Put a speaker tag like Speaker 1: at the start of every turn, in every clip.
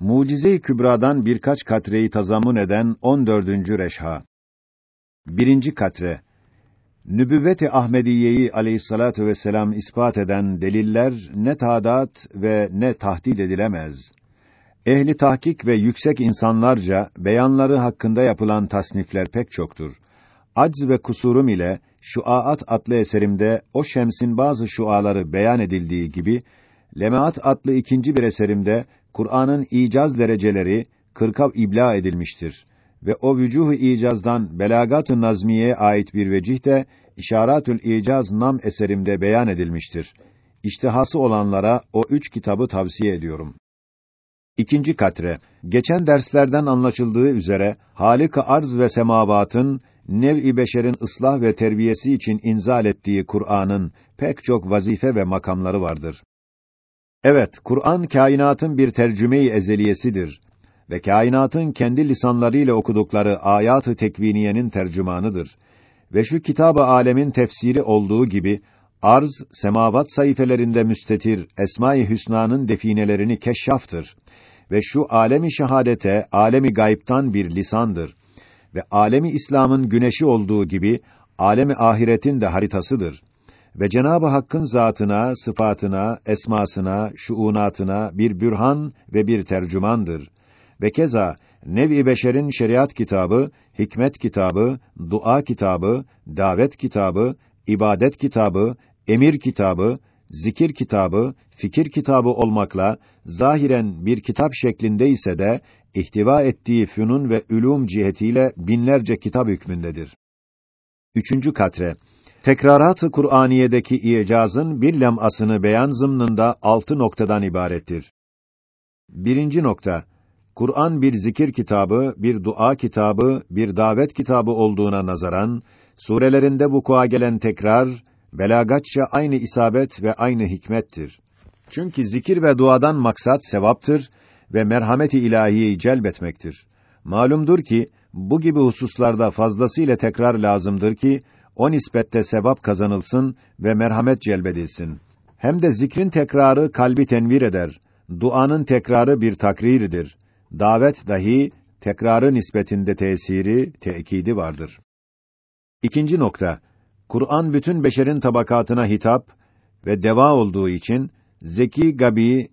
Speaker 1: Mucize-i Kübra'dan birkaç katreyi tazammun eden 14. reşha. Birinci katre. Nübüvvet-i Ahmediyeyi aleyhissalatu vesselam ispat eden deliller ne tadat ve ne tahdid edilemez. Ehli tahkik ve yüksek insanlarca beyanları hakkında yapılan tasnifler pek çoktur. Acz ve kusurum ile Şuaat adlı eserimde o şemsin bazı şuaları beyan edildiği gibi Lemaat adlı ikinci bir eserimde Kur'an'ın icaz dereceleri kırka ibla edilmiştir ve o vücuh-u icazdan Belagat-ı Nazmiye'ye ait bir vecih de İşaratül İcaz nam eserimde beyan edilmiştir. İştihası olanlara o üç kitabı tavsiye ediyorum. İkinci katre. Geçen derslerden anlaşıldığı üzere Halik-i arz ve semavatın nev-i beşerin ıslah ve terbiyesi için inzal ettiği Kur'an'ın pek çok vazife ve makamları vardır. Evet, Kur'an kainatın bir tercüme-i ezeliyesidir ve kainatın kendi lisanlarıyla okudukları ayat-ı tekviniyenin tercümanıdır. Ve şu kitab-ı alemin tefsiri olduğu gibi arz semavat sayfelerinde müstetir Esma-i Hüsna'nın definelerini keşşaftır ve şu alemi şehadete, alemi gayiptan bir lisandır ve alemi İslam'ın güneşi olduğu gibi alemi ahiretin de haritasıdır ve Cenab-ı Hakk'ın zatına, sıfatına, esmasına, şuunatına bir bürhan ve bir tercümandır. Ve keza nev-i beşerin şeriat kitabı, hikmet kitabı, dua kitabı, davet kitabı, ibadet kitabı, emir kitabı, zikir kitabı, fikir kitabı olmakla zahiren bir kitap şeklinde ise de ihtiva ettiği fünun ve ülûm cihetiyle binlerce kitap hükmündedir. Üçüncü katre Tekrarat-ı Kur'aniye'deki icazın bir lemasını beyan zımnında altı noktadan ibarettir. Birinci nokta, Kur'an bir zikir kitabı, bir dua kitabı, bir davet kitabı olduğuna nazaran, surelerinde vuku'a gelen tekrar, belagatça aynı isabet ve aynı hikmettir. Çünkü zikir ve duadan maksat sevaptır ve merhameti ilahiyi celbetmektir. Malumdur ki bu gibi hususlarda fazlasıyla tekrar lazımdır ki o nispette sevap kazanılsın ve merhamet celbedilsin. Hem de zikrin tekrarı kalbi tenvir eder. Duanın tekrarı bir takriridir. Davet dahi tekrarı nispetinde tesiri, tekidi vardır. İkinci nokta. Kur'an bütün beşerin tabakatına hitap ve deva olduğu için zeki, gabi,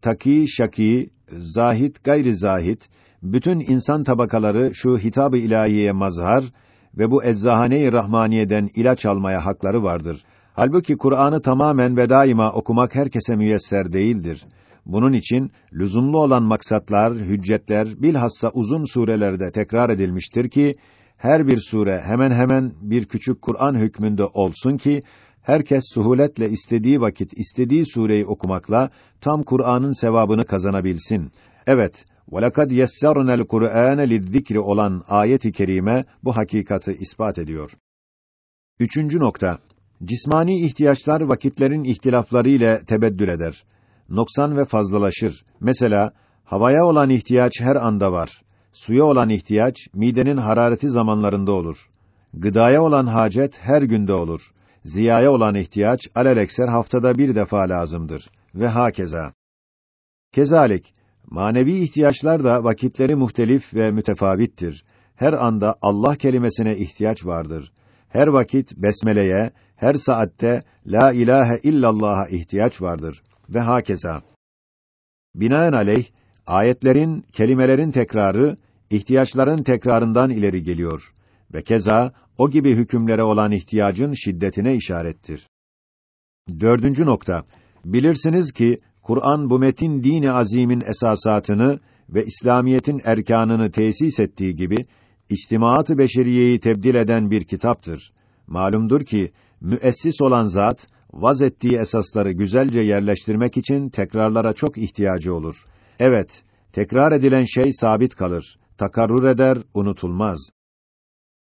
Speaker 1: taki, şaki, zahit, gayri zahit bütün insan tabakaları şu hitab-ı ilahiyeye mazhar ve bu eczahane-i rahmaniyeden ilaç almaya hakları vardır. Halbuki Kur'an'ı tamamen ve daima okumak herkese müyesser değildir. Bunun için lüzumlu olan maksatlar, hüccetler bilhassa uzun surelerde tekrar edilmiştir ki her bir sure hemen hemen bir küçük Kur'an hükmünde olsun ki herkes suhuletle istediği vakit istediği sureyi okumakla tam Kur'an'ın sevabını kazanabilsin. Evet, وَلَقَدْ يَسَّرْنَا الْقُرْآنَ لِلذِّكْرِ olan ayet-i kerime bu hakikati ispat ediyor. Üçüncü nokta. Cismani ihtiyaçlar vakitlerin ihtilafları ile tebeddül eder. Noksan ve fazlalaşır. Mesela havaya olan ihtiyaç her anda var. Suya olan ihtiyaç midenin harareti zamanlarında olur. Gıdaya olan hacet her günde olur. Ziyaya olan ihtiyaç alelekser haftada bir defa lazımdır ve hakeza. Kezalik Manevi ihtiyaçlar da vakitleri muhtelif ve mütefavittir. Her anda Allah kelimesine ihtiyaç vardır. Her vakit besmeleye, her saatte la ilahe illallah'a ihtiyaç vardır ve hakeza. Binaenaleyh ayetlerin, kelimelerin tekrarı ihtiyaçların tekrarından ileri geliyor ve keza o gibi hükümlere olan ihtiyacın şiddetine işarettir. Dördüncü nokta. Bilirsiniz ki Kur'an bu metin dini azimin esasatını ve İslamiyetin erkanını tesis ettiği gibi içtimaat-ı beşeriyeyi tebdil eden bir kitaptır. Malumdur ki müessis olan zat vaz ettiği esasları güzelce yerleştirmek için tekrarlara çok ihtiyacı olur. Evet, tekrar edilen şey sabit kalır, takarrur eder, unutulmaz.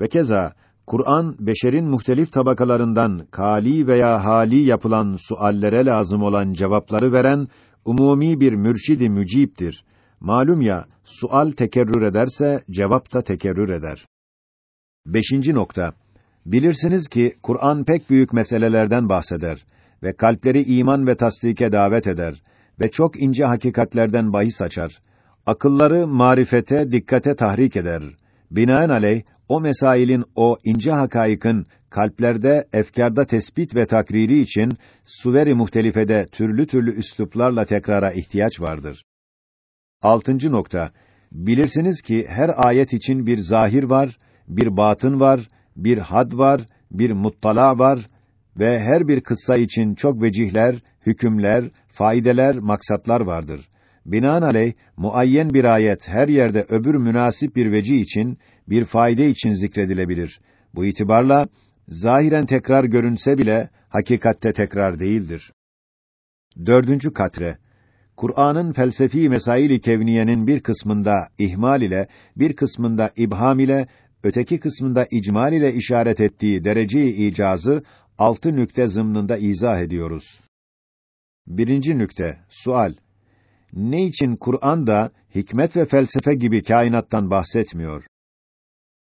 Speaker 1: Ve keza Kur'an beşerin muhtelif tabakalarından kali veya hali yapılan suallere lazım olan cevapları veren umumi bir mürşidi mücibdir. Malum ya, sual tekerrür ederse cevap da tekerrür eder. Beşinci nokta. Bilirsiniz ki Kur'an pek büyük meselelerden bahseder ve kalpleri iman ve tasdike davet eder ve çok ince hakikatlerden bahis açar. akılları marifete, dikkate tahrik eder. Binaenaleyh o mesailin o ince hakaikın kalplerde, efkarda tespit ve takriri için suveri muhtelifede türlü türlü üsluplarla tekrara ihtiyaç vardır. Altıncı nokta. Bilirsiniz ki her ayet için bir zahir var, bir batın var, bir had var, bir muttala var ve her bir kıssa için çok vecihler, hükümler, faydeler, maksatlar vardır. Binaenaleyh muayyen bir ayet her yerde öbür münasip bir veci için, bir fayde için zikredilebilir. Bu itibarla zahiren tekrar görünse bile hakikatte tekrar değildir. Dördüncü katre Kur'an'ın felsefi mesail-i kevniyenin bir kısmında ihmal ile, bir kısmında ibham ile, öteki kısmında icmal ile işaret ettiği derece-i icazı altı nükte zımnında izah ediyoruz. Birinci nükte, sual. Ne için Kur'an'da hikmet ve felsefe gibi kainattan bahsetmiyor?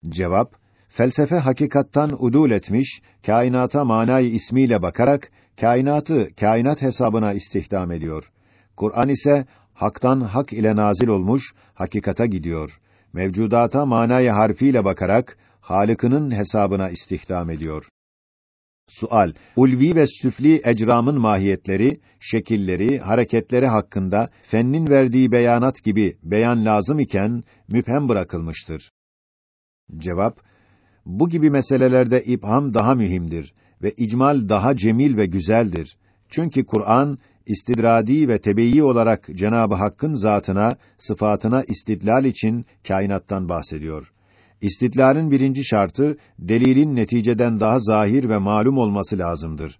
Speaker 1: Cevap, felsefe hakikattan udul etmiş, kainata manayı ismiyle bakarak, kainatı kainat hesabına istihdam ediyor. Kur'an ise haktan hak ile nazil olmuş, hakikata gidiyor. Mevcudata manayı harfiyle bakarak, Halık'ının hesabına istihdam ediyor. Sual: Ulvi ve süfli ecramın mahiyetleri, şekilleri, hareketleri hakkında fennin verdiği beyanat gibi beyan lazım iken müphem bırakılmıştır. Cevap: Bu gibi meselelerde ibham daha mühimdir ve icmal daha cemil ve güzeldir. Çünkü Kur'an istidradi ve tebeyi olarak Cenabı Hakk'ın zatına, sıfatına istidlal için kainattan bahsediyor. İstidlalin birinci şartı delilin neticeden daha zahir ve malum olması lazımdır.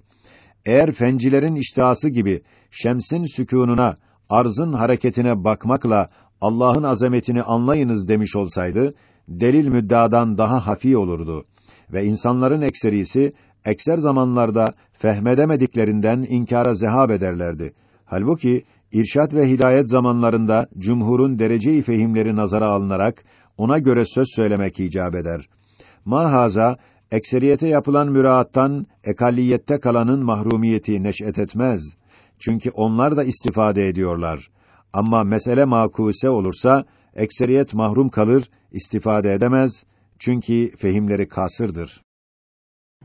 Speaker 1: Eğer fencilerin iştihası gibi şemsin sükûnuna, arzın hareketine bakmakla Allah'ın azametini anlayınız demiş olsaydı, delil müddadan daha hafi olurdu ve insanların ekserisi ekser zamanlarda fehmedemediklerinden inkara zehab ederlerdi. Halbuki irşat ve hidayet zamanlarında cumhurun derece-i fehimleri nazara alınarak ona göre söz söylemek icap eder. Mahaza ekseriyete yapılan müraattan ekalliyette kalanın mahrumiyeti neş'et etmez. Çünkü onlar da istifade ediyorlar. Ama mesele makuse olursa ekseriyet mahrum kalır, istifade edemez. Çünkü fehimleri kasırdır.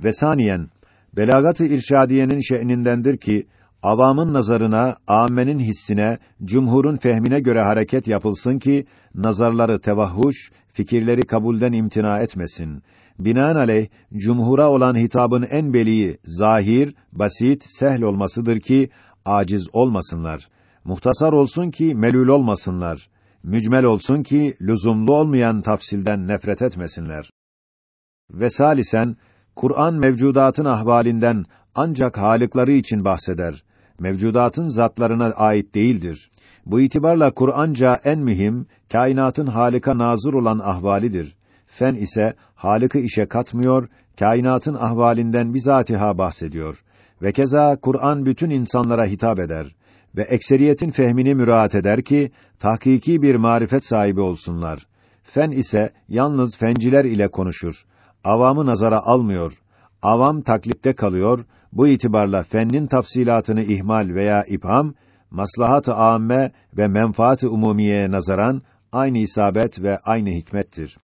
Speaker 1: Ve saniyen belagat-ı irşadiyenin şe'nindendir ki avamın nazarına, âmmenin hissine, cumhurun fehmine göre hareket yapılsın ki nazarları tevahhuş, fikirleri kabulden imtina etmesin. Binaenaleyh cumhura olan hitabın en beliği zahir, basit, sehl olmasıdır ki aciz olmasınlar. Muhtasar olsun ki melül olmasınlar. Mücmel olsun ki lüzumlu olmayan tafsilden nefret etmesinler. Ve salisen Kur'an mevcudatın ahvalinden ancak halıkları için bahseder. Mevcudatın zatlarına ait değildir. Bu itibarla Kur'anca en mühim, kainatın halika nazır olan ahvalidir. Fen ise halıkı işe katmıyor, kainatın ahvalinden bizatiha bahsediyor. Ve keza Kur'an bütün insanlara hitap eder ve ekseriyetin fehmini müraat eder ki tahkiki bir marifet sahibi olsunlar. Fen ise yalnız fenciler ile konuşur. Avamı nazara almıyor. Avam taklitte kalıyor. Bu itibarla fennin tafsilatını ihmal veya ipham maslahat-ı âme ve menfaat-ı umumiyeye nazaran aynı isabet ve aynı hikmettir.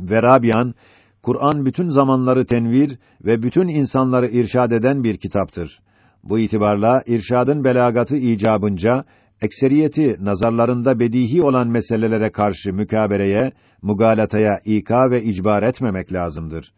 Speaker 1: Ve Rabian, Kur'an bütün zamanları tenvir ve bütün insanları irşad eden bir kitaptır. Bu itibarla irşadın belagatı icabınca ekseriyeti nazarlarında bedihi olan meselelere karşı mükabereye, mugalataya ika ve icbar etmemek lazımdır.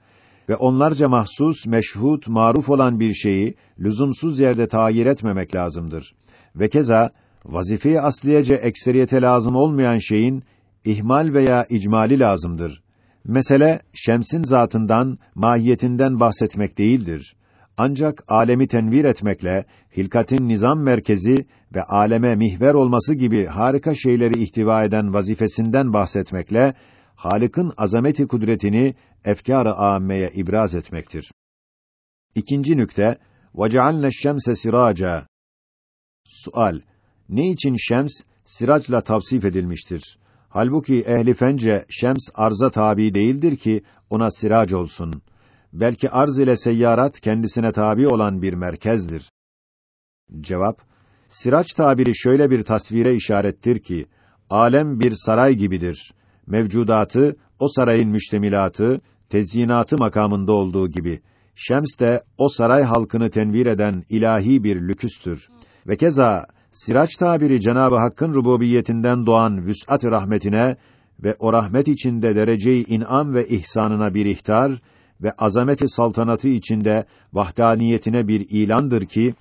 Speaker 1: Ve onlarca mahsus, meşhut, maruf olan bir şeyi lüzumsuz yerde tayir etmemek lazımdır. Ve keza vazife-i asliyece ekseriyete lazım olmayan şeyin ihmal veya icmali lazımdır. Mesele şemsin zatından, mahiyetinden bahsetmek değildir. Ancak alemi tenvir etmekle hilkatin nizam merkezi ve aleme mihver olması gibi harika şeyleri ihtiva eden vazifesinden bahsetmekle Halık'ın azameti kudretini efkâr-ı âmmeye ibraz etmektir. İkinci nükte وَجَعَلْنَا الشَّمْسَ siraca. Sual: Ne için şems siraçla tavsif edilmiştir? Halbuki ehli fence şems arza tabi değildir ki ona sirac olsun. Belki arz ile seyyarat kendisine tabi olan bir merkezdir. Cevap: Siraç tabiri şöyle bir tasvire işarettir ki alem bir saray gibidir. Mevcudatı o sarayın müştemilatı, tezyinatı makamında olduğu gibi Şems de o saray halkını tenvir eden ilahi bir lüküstür. Ve keza Siraç tabiri Cenabı Hakk'ın rububiyetinden doğan vüs'at rahmetine ve o rahmet içinde dereceyi in'am ve ihsanına bir ihtar ve azameti saltanatı içinde vahdaniyetine bir ilandır ki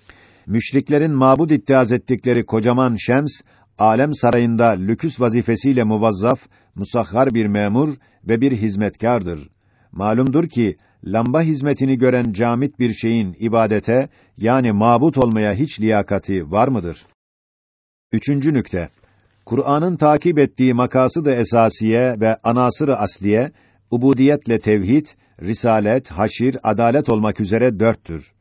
Speaker 1: müşriklerin mabud iddiaz ettikleri kocaman Şems alem sarayında lüküs vazifesiyle muvazzaf, musahhar bir memur ve bir hizmetkardır. Malumdur ki lamba hizmetini gören camit bir şeyin ibadete yani mabut olmaya hiç liyakati var mıdır? Üçüncü nükte. Kur'an'ın takip ettiği makası da esasiye ve anasır-ı asliye, ubudiyetle tevhid, risalet, haşir, adalet olmak üzere dörttür.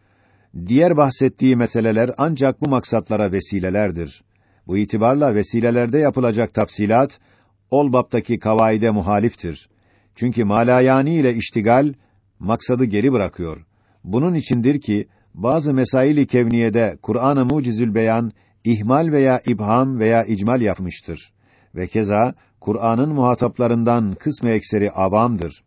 Speaker 1: Diğer bahsettiği meseleler ancak bu maksatlara vesilelerdir. Bu itibarla vesilelerde yapılacak tafsilat, ol baptaki kavaide muhaliftir. Çünkü malayani ile iştigal, maksadı geri bırakıyor. Bunun içindir ki, bazı mesail-i kevniyede Kur'an-ı Mucizül Beyan ihmal veya ibham veya icmal yapmıştır. Ve keza Kur'an'ın muhataplarından kısmı ekseri avamdır.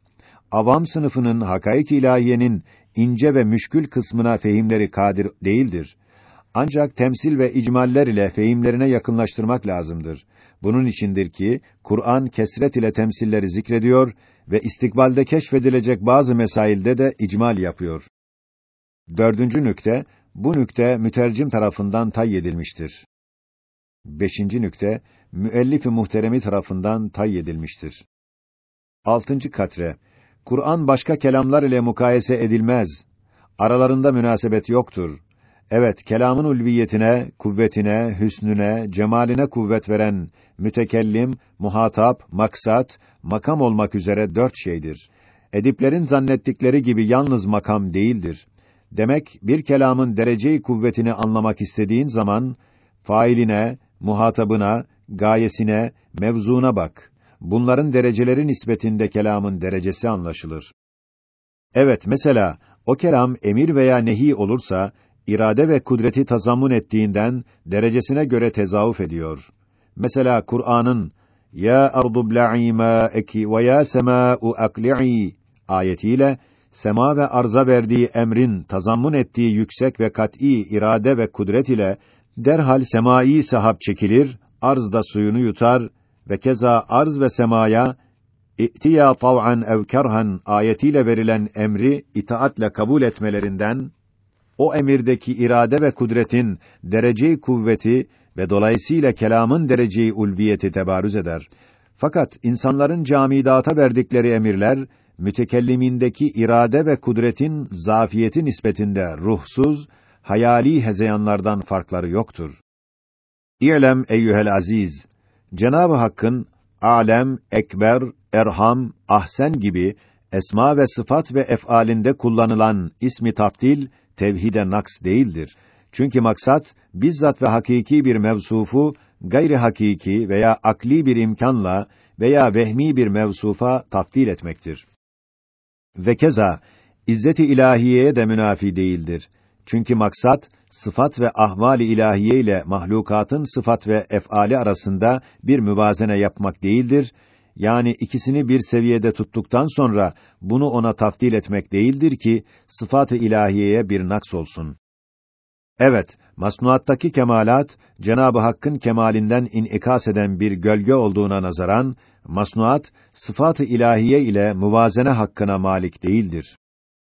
Speaker 1: Avam sınıfının hakaik ilahiyenin ince ve müşkül kısmına fehimleri kadir değildir. Ancak temsil ve icmaller ile fehimlerine yakınlaştırmak lazımdır. Bunun içindir ki Kur'an kesret ile temsilleri zikrediyor ve istikbalde keşfedilecek bazı mesailde de icmal yapıyor. Dördüncü nükte bu nükte mütercim tarafından tay edilmiştir. Beşinci nükte müellif-i muhteremi tarafından tay edilmiştir. Altıncı katre Kur'an başka kelamlar ile mukayese edilmez. Aralarında münasebet yoktur. Evet, kelamın ulviyetine, kuvvetine, hüsnüne, cemaline kuvvet veren mütekellim, muhatap, maksat, makam olmak üzere dört şeydir. Ediplerin zannettikleri gibi yalnız makam değildir. Demek bir kelamın dereceyi kuvvetini anlamak istediğin zaman failine, muhatabına, gayesine, mevzuna bak. Bunların dereceleri nispetinde kelamın derecesi anlaşılır. Evet, mesela o kelam emir veya nehi olursa irade ve kudreti tazammun ettiğinden derecesine göre tezavuf ediyor. Mesela Kur'an'ın ya ardu bla'i ma'eki ve ya sema'u akli'i ayetiyle sema ve arza verdiği emrin tazammun ettiği yüksek ve kat'î irade ve kudret ile derhal semai sahap çekilir, arz da suyunu yutar ve keza arz ve semaya İ'tiya tav'an ev kerhan ayetiyle verilen emri itaatle kabul etmelerinden o emirdeki irade ve kudretin dereceyi kuvveti ve dolayısıyla kelamın dereceyi ulviyeti tebarüz eder. Fakat insanların camidata verdikleri emirler mütekellimindeki irade ve kudretin zafiyeti nispetinde ruhsuz, hayali hezeyanlardan farkları yoktur. İ'lem eyyuhel aziz, Cenab-ı Hakk'ın alem, ekber, erham, ahsen gibi esma ve sıfat ve ef'alinde kullanılan ismi taftil tevhide naks değildir. Çünkü maksat bizzat ve hakiki bir mevsufu gayri hakiki veya akli bir imkanla veya vehmi bir mevsufa taftil etmektir. Ve keza izzet-i ilahiyeye de münafi değildir. Çünkü maksat sıfat ve ahvali ilahiye ile mahlukatın sıfat ve efali arasında bir müvazene yapmak değildir. Yani ikisini bir seviyede tuttuktan sonra bunu ona taftil etmek değildir ki sıfat-ı ilahiyeye bir naks olsun. Evet, masnuattaki kemalat Cenabı Hakk'ın kemalinden inikas eden bir gölge olduğuna nazaran masnuat sıfat-ı ilahiye ile muvazene hakkına malik değildir.